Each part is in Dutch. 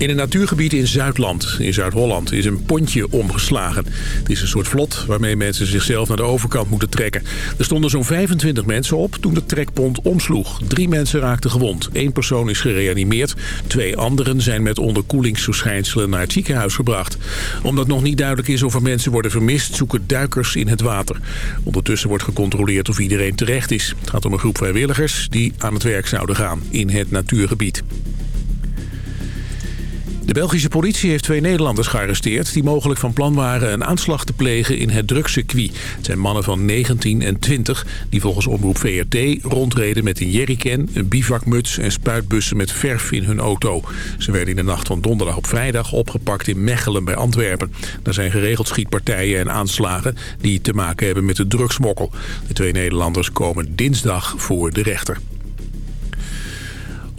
In een natuurgebied in Zuidland, in Zuid-Holland, is een pontje omgeslagen. Het is een soort vlot waarmee mensen zichzelf naar de overkant moeten trekken. Er stonden zo'n 25 mensen op toen de trekpont omsloeg. Drie mensen raakten gewond. Eén persoon is gereanimeerd. Twee anderen zijn met onderkoelingsverschijnselen naar het ziekenhuis gebracht. Omdat nog niet duidelijk is of er mensen worden vermist, zoeken duikers in het water. Ondertussen wordt gecontroleerd of iedereen terecht is. Het gaat om een groep vrijwilligers die aan het werk zouden gaan in het natuurgebied. De Belgische politie heeft twee Nederlanders gearresteerd... die mogelijk van plan waren een aanslag te plegen in het drugscircuit. Het zijn mannen van 19 en 20 die volgens omroep VRT rondreden met een jerrycan... een bivakmuts en spuitbussen met verf in hun auto. Ze werden in de nacht van donderdag op vrijdag opgepakt in Mechelen bij Antwerpen. Daar zijn geregeld schietpartijen en aanslagen die te maken hebben met de drugsmokkel. De twee Nederlanders komen dinsdag voor de rechter.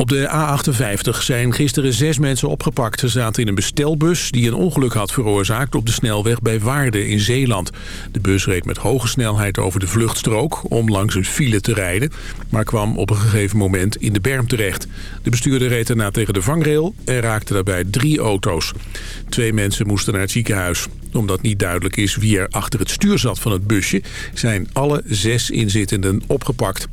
Op de A58 zijn gisteren zes mensen opgepakt. Ze zaten in een bestelbus die een ongeluk had veroorzaakt op de snelweg bij Waarden in Zeeland. De bus reed met hoge snelheid over de vluchtstrook om langs een file te rijden, maar kwam op een gegeven moment in de berm terecht. De bestuurder reed daarna tegen de vangrail en raakte daarbij drie auto's. Twee mensen moesten naar het ziekenhuis. Omdat niet duidelijk is wie er achter het stuur zat van het busje, zijn alle zes inzittenden opgepakt.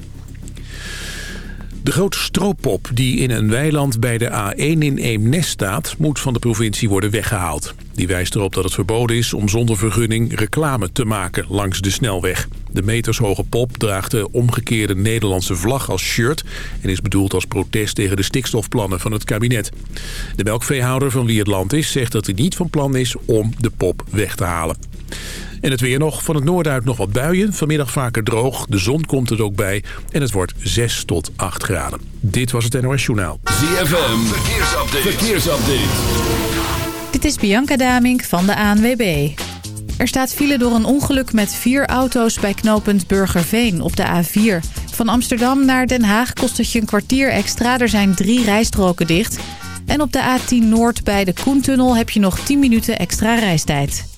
De grote strooppop die in een weiland bij de A1 in Eemnes staat... moet van de provincie worden weggehaald. Die wijst erop dat het verboden is om zonder vergunning reclame te maken langs de snelweg. De metershoge pop draagt de omgekeerde Nederlandse vlag als shirt... en is bedoeld als protest tegen de stikstofplannen van het kabinet. De melkveehouder van wie het land is zegt dat hij niet van plan is om de pop weg te halen. En het weer nog. Van het noorden uit nog wat buien. Vanmiddag vaker droog. De zon komt er ook bij. En het wordt 6 tot 8 graden. Dit was het NOS Journaal. ZFM. Verkeersupdate. Verkeersupdate. Dit is Bianca Damink van de ANWB. Er staat file door een ongeluk met vier auto's bij knooppunt Burgerveen op de A4. Van Amsterdam naar Den Haag kost het je een kwartier extra. Er zijn drie rijstroken dicht. En op de A10 Noord bij de Koentunnel heb je nog 10 minuten extra reistijd.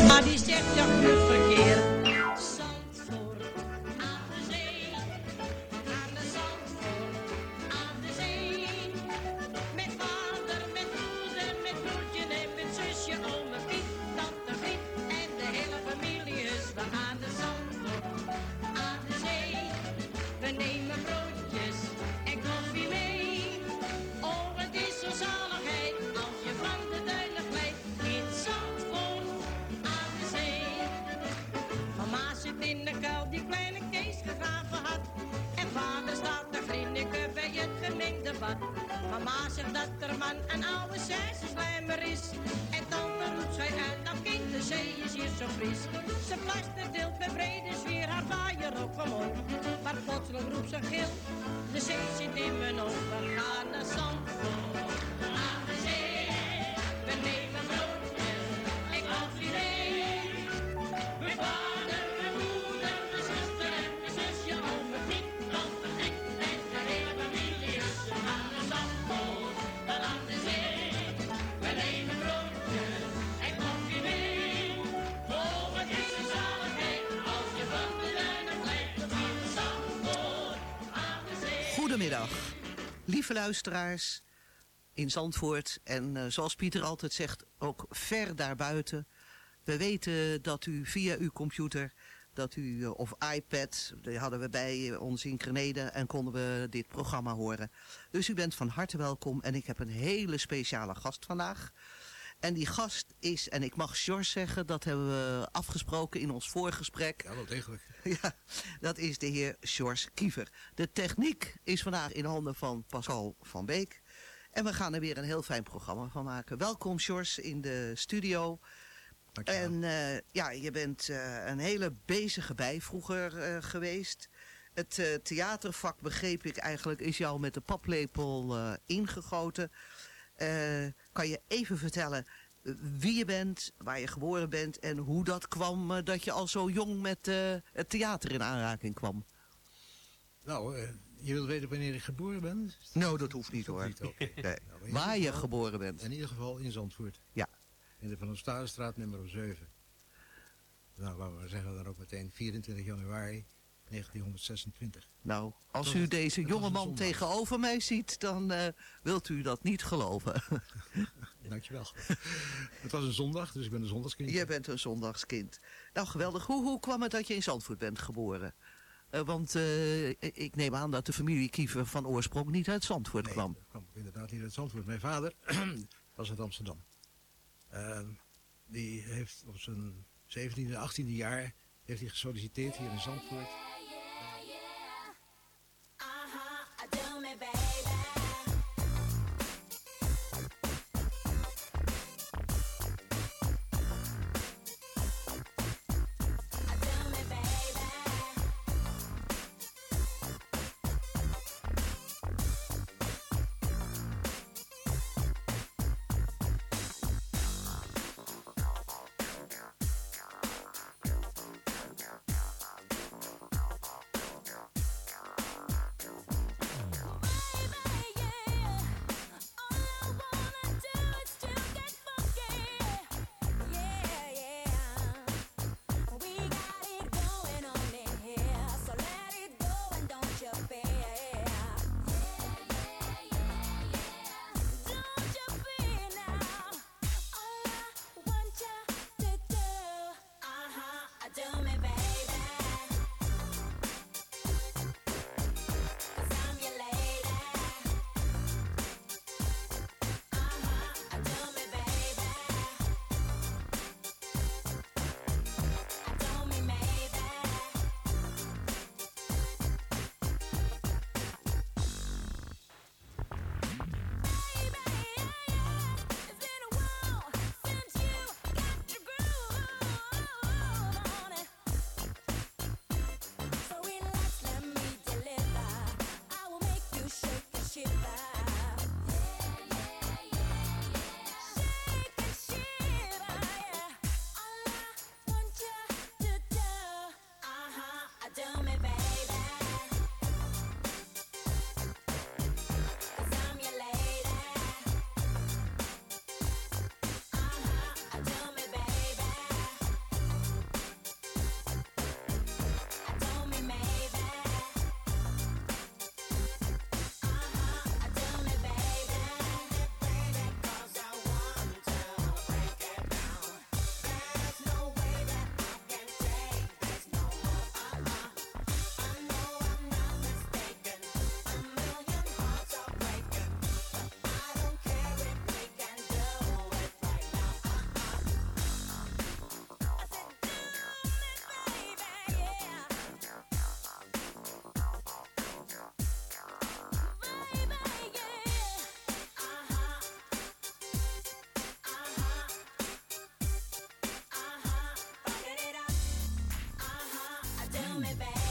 Paardje op dat er man een oude slijmer is. En tante roept zij uit, nou kind, de zee is hier zo fris. Ze deelt bij brede sfeer haar vaaier op omhoog. Maar plotseling roept ze gil, de zee zit in mijn ogen. Gaan naar Zandvoort, lieve luisteraars in Zandvoort en eh, zoals Pieter altijd zegt, ook ver daarbuiten. We weten dat u via uw computer, dat u, eh, of iPad, die hadden we bij eh, ons in Grenede en konden we dit programma horen. Dus u bent van harte welkom en ik heb een hele speciale gast vandaag. En die gast is, en ik mag George zeggen, dat hebben we afgesproken in ons voorgesprek. Ja, wel degelijk. Ja, dat is de heer George Kiever. De techniek is vandaag in handen van Pascal van Beek. En we gaan er weer een heel fijn programma van maken. Welkom, Sjors, in de studio. Dankjewel. En eh, ja, je bent eh, een hele bezige bij vroeger eh, geweest. Het theatervak, begreep ik eigenlijk, is jou met de paplepel ingegoten. Eh, kan je even vertellen eh, wie je bent, waar je geboren bent... en hoe dat kwam eh, dat je al zo jong met het theater in aanraking kwam? Nou, je wilt weten wanneer ik geboren ben? Nou, dat hoeft niet hoor. Niet. Nee. Nou, Waar je geval- geboren bent. In ieder geval in Zandvoort. Ja. In de Van der Stadenstraat nummer 7. Nou, laten we zeggen dan ook meteen 24 januari 1926. Nou, als Dat u was- deze dat was jonge een man zondag. tegenover mij ziet, dan eh, wilt u dat niet geloven. Dankjewel. het was een zondag, dus ik ben een zondagskind. Je bent een zondagskind. Nou, geweldig. Hoe, hoe kwam het dat je in Zandvoort bent geboren? Eh, want eh, ik neem aan dat de familie Kiever van oorsprong niet uit Zandvoort Nee, kwam. kwam inderdaad niet uit Zandvoort. Mijn vader was uit Amsterdam. Ehm, die heeft op zijn 17e, 18e jaar heeft hij gesolliciteerd hier in Zandvoort. Do me, baby.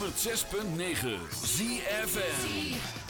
106.9 ZFM.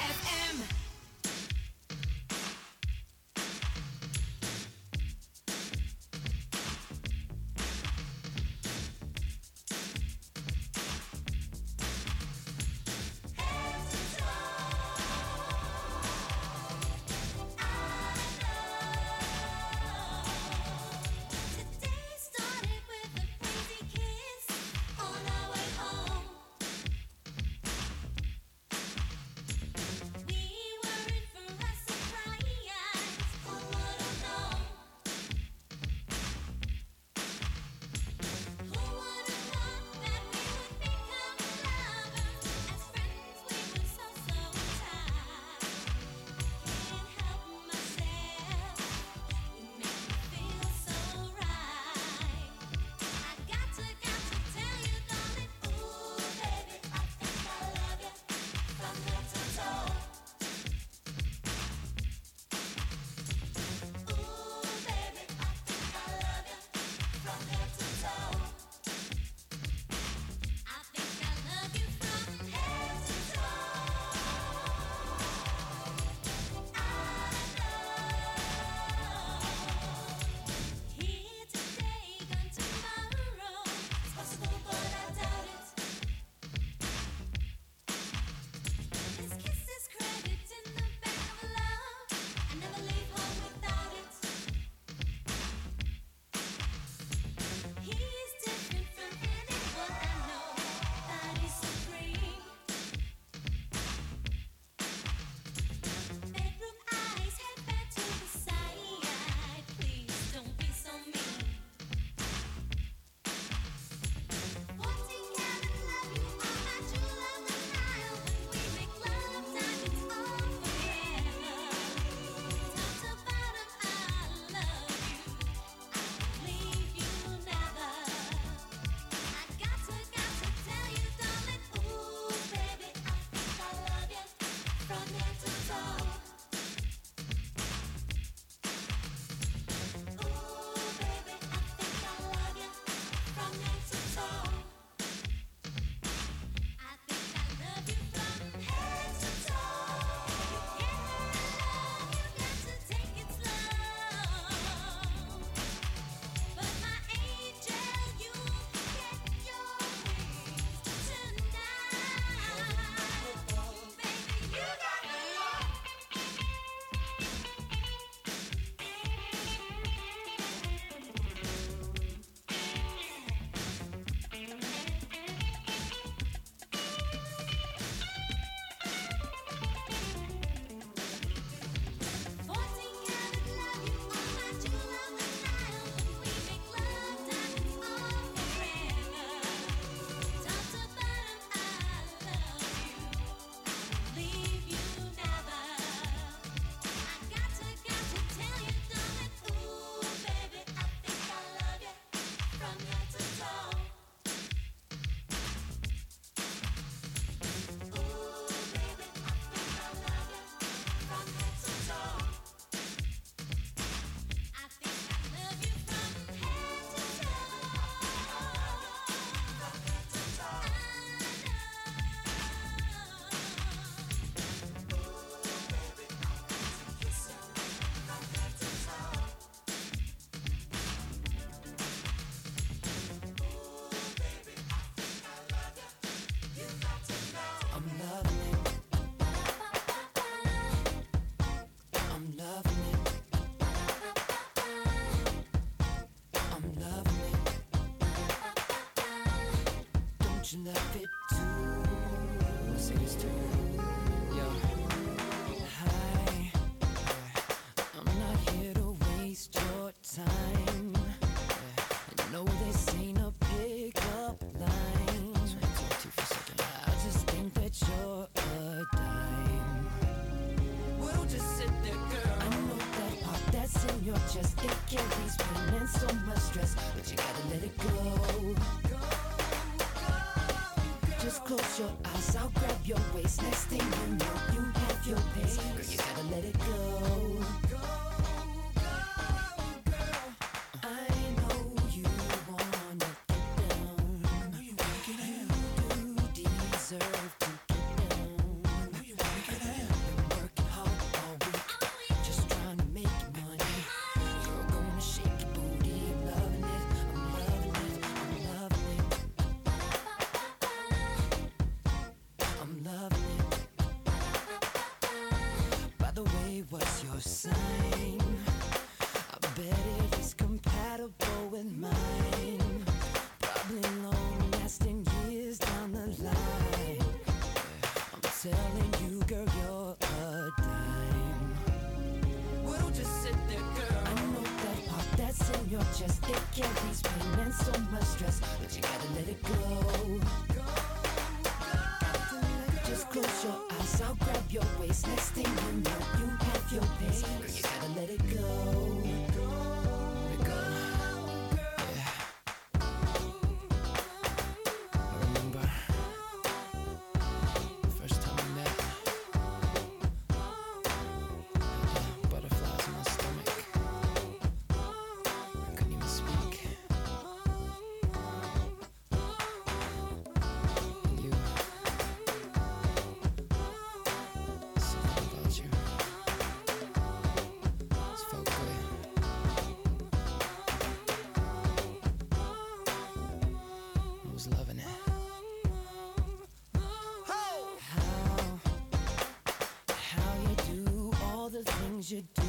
je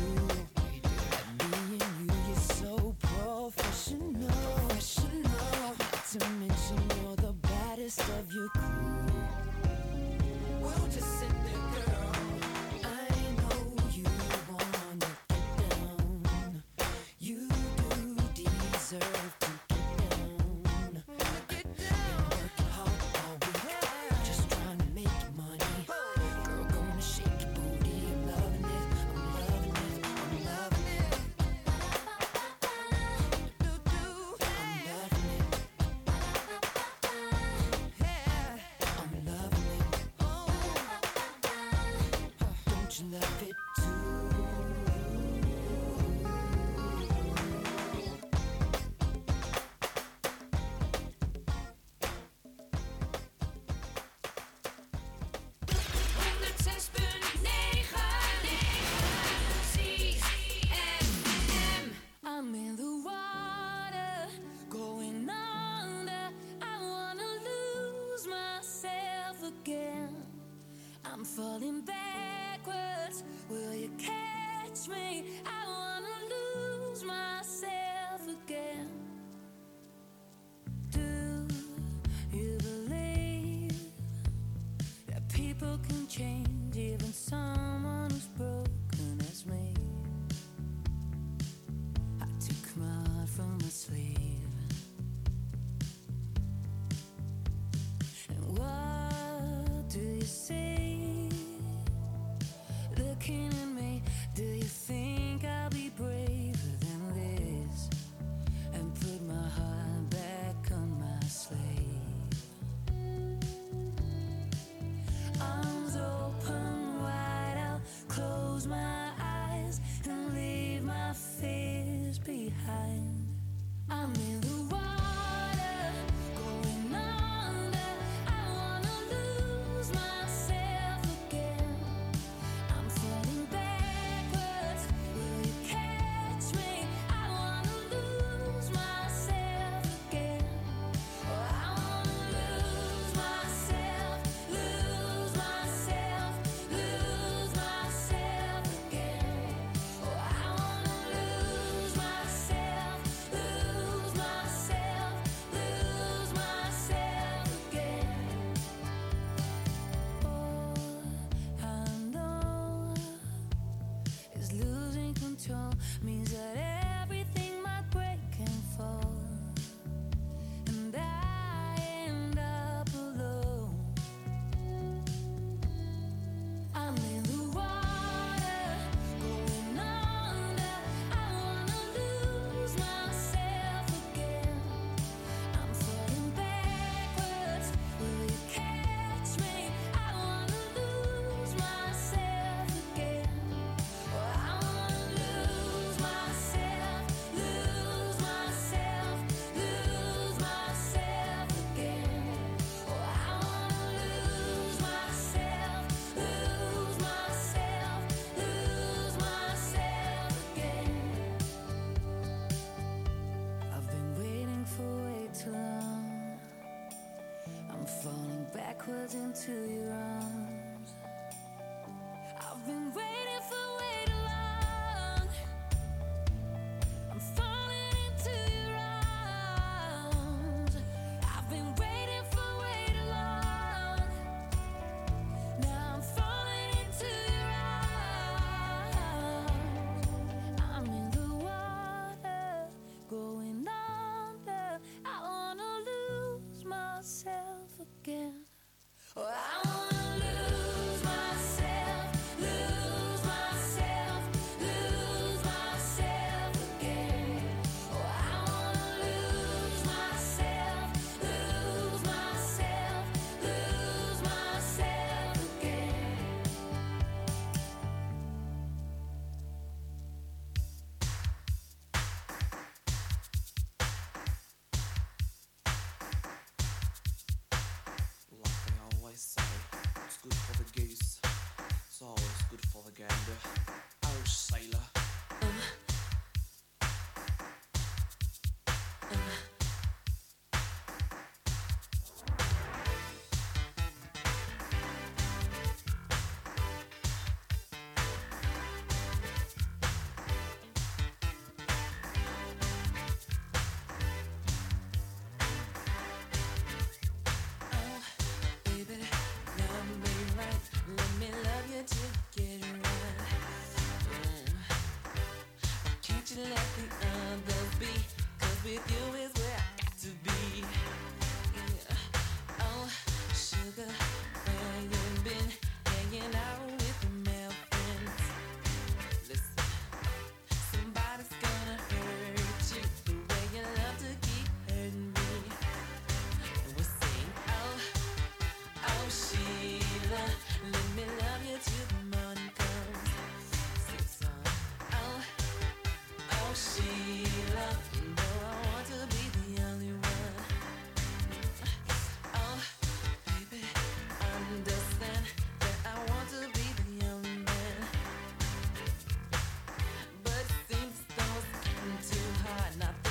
I'm falling back. close my eyes and leave my fears behind. into you. not nothing.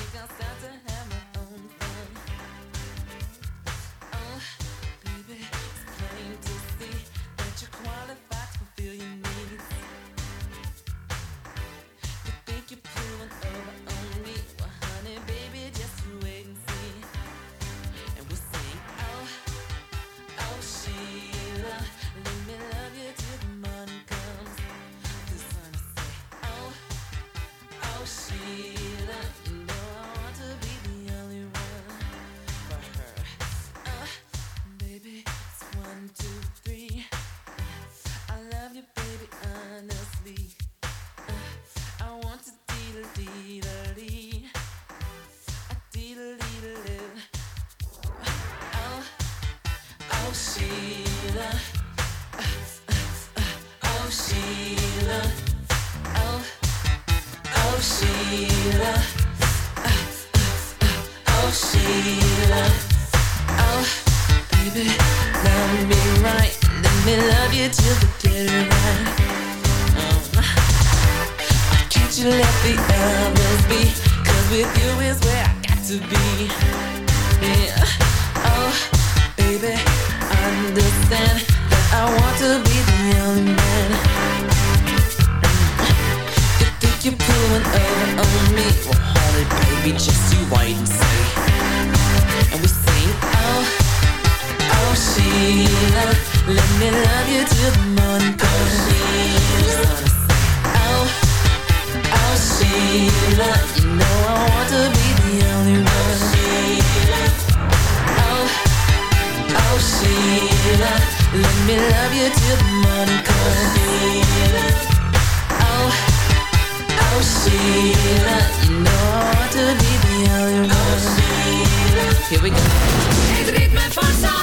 see the Let me love you till the morning comes. Oh, oh Sheila You know to be the only one. Here we go. Het ritme van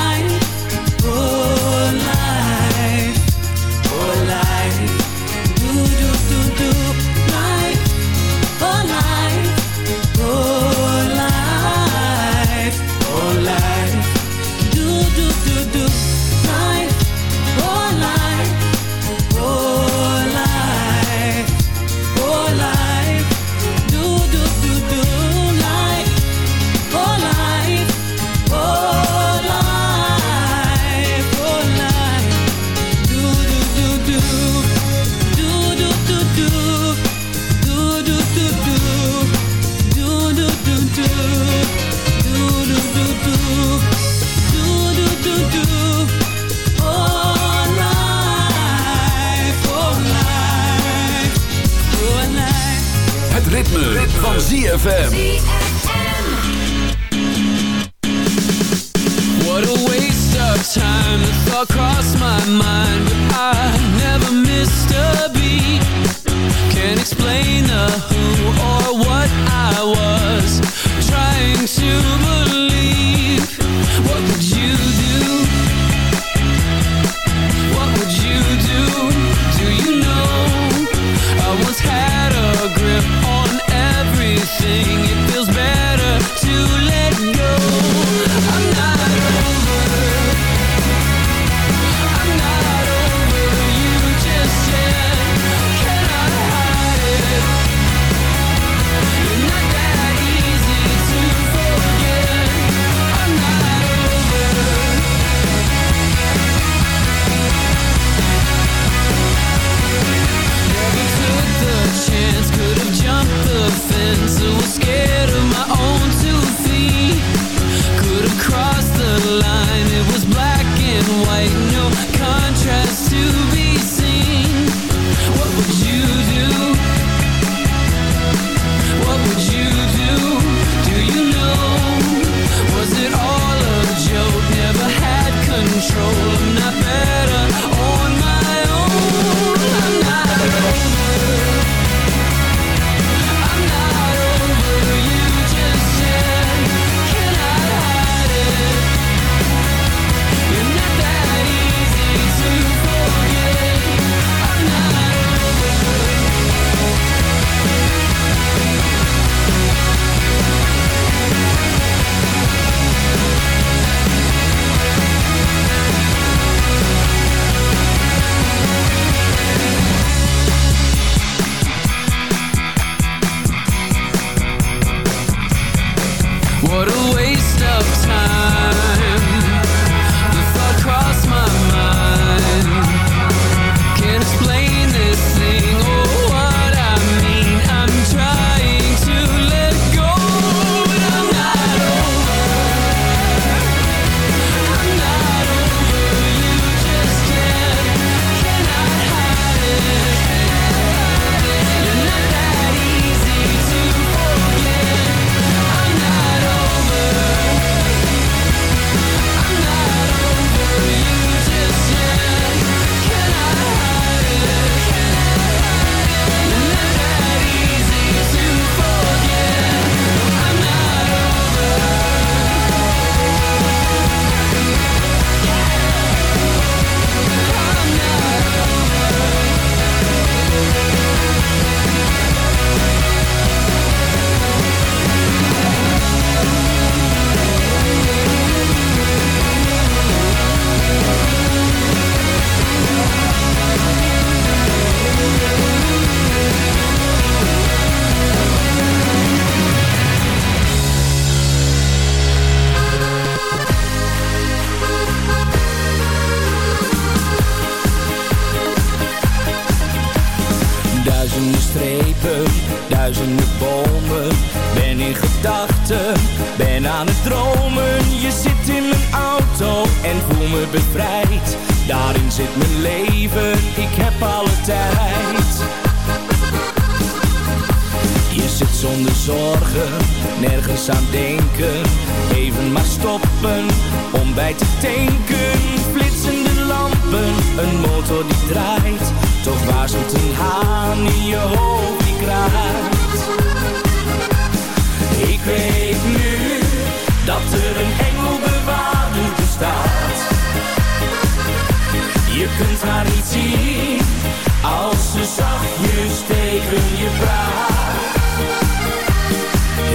ZFM. What a waste of time. The thought crossed my mind, but I never missed a beat. Can't explain the who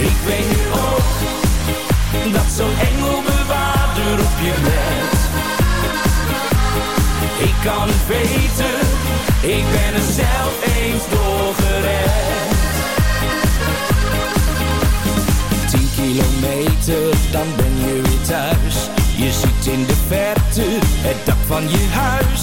Ik weet nu ook dat zo'n engelbewaarder op je let. Ik kan het weten, ik ben er zelf eens door gered. Tien kilometer, dan ben je weer thuis. Je ziet in de verte het dak van je huis.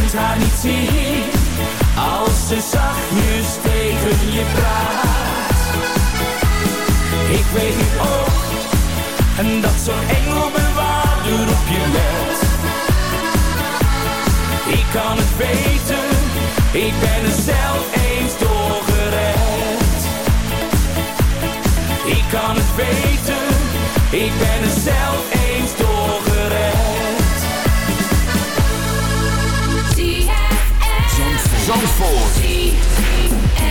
Kunt haar niet zien als ze zachtjes tegen je praat. Ik weet nu ook en dat zo'n engelbewaarder op je let. Ik kan het weten, ik ben er zelf eens door gered. Ik kan het weten, ik ben er zelf eens door Zandvoort.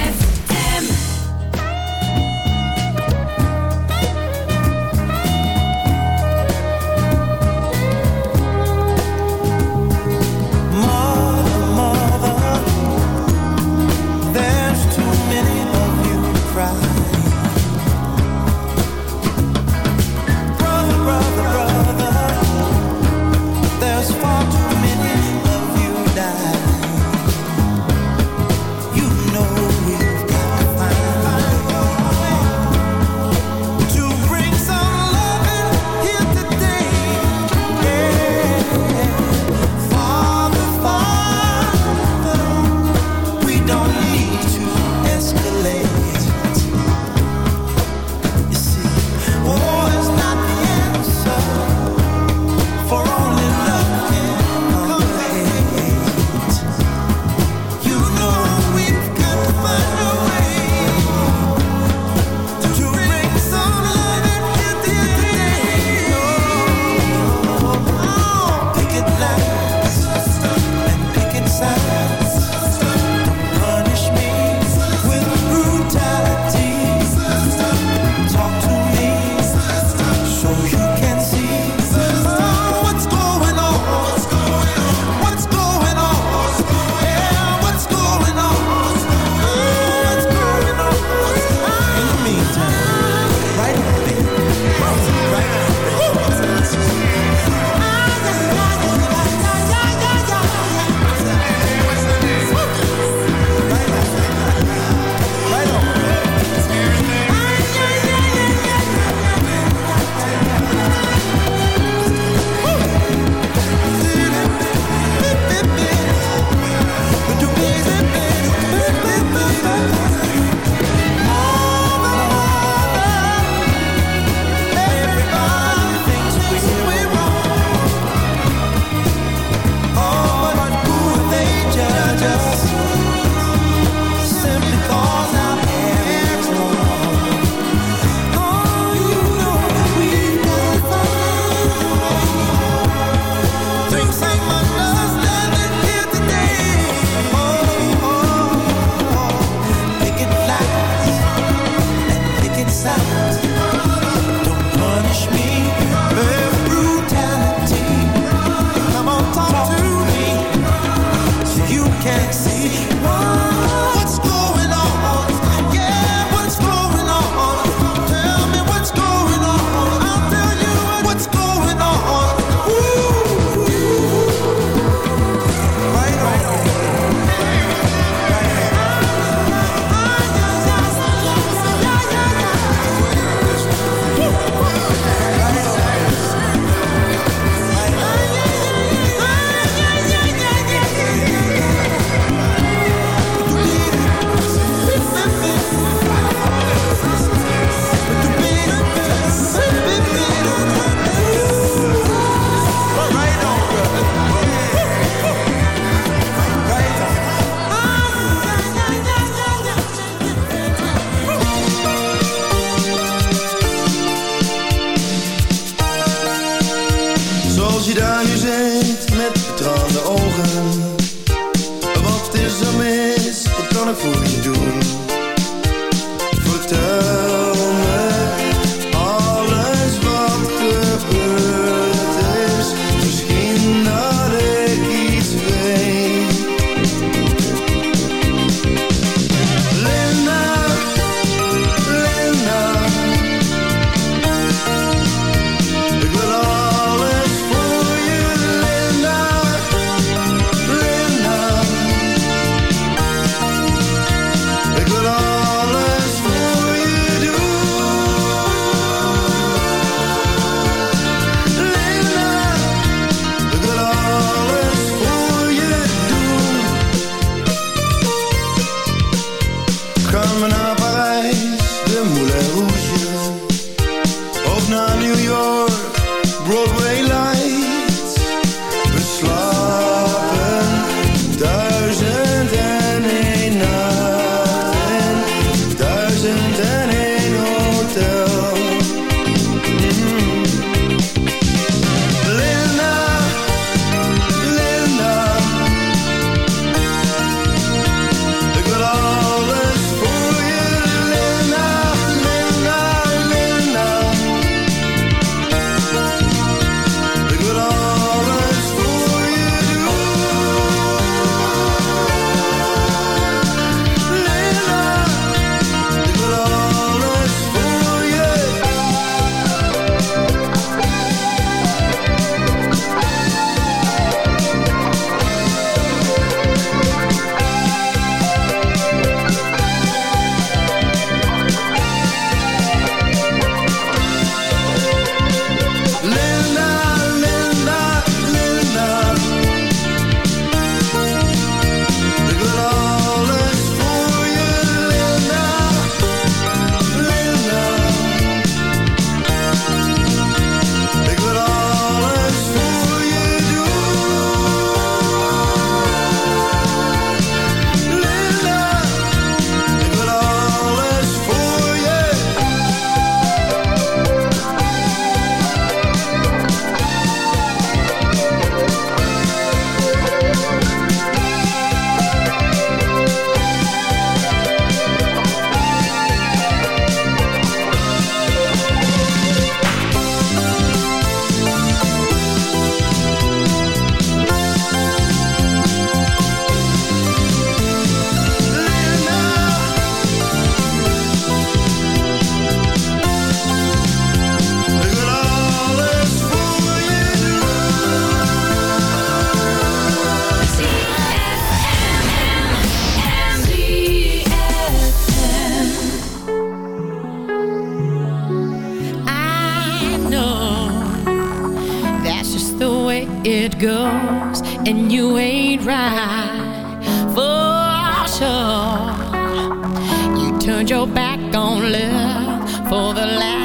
won't live for the last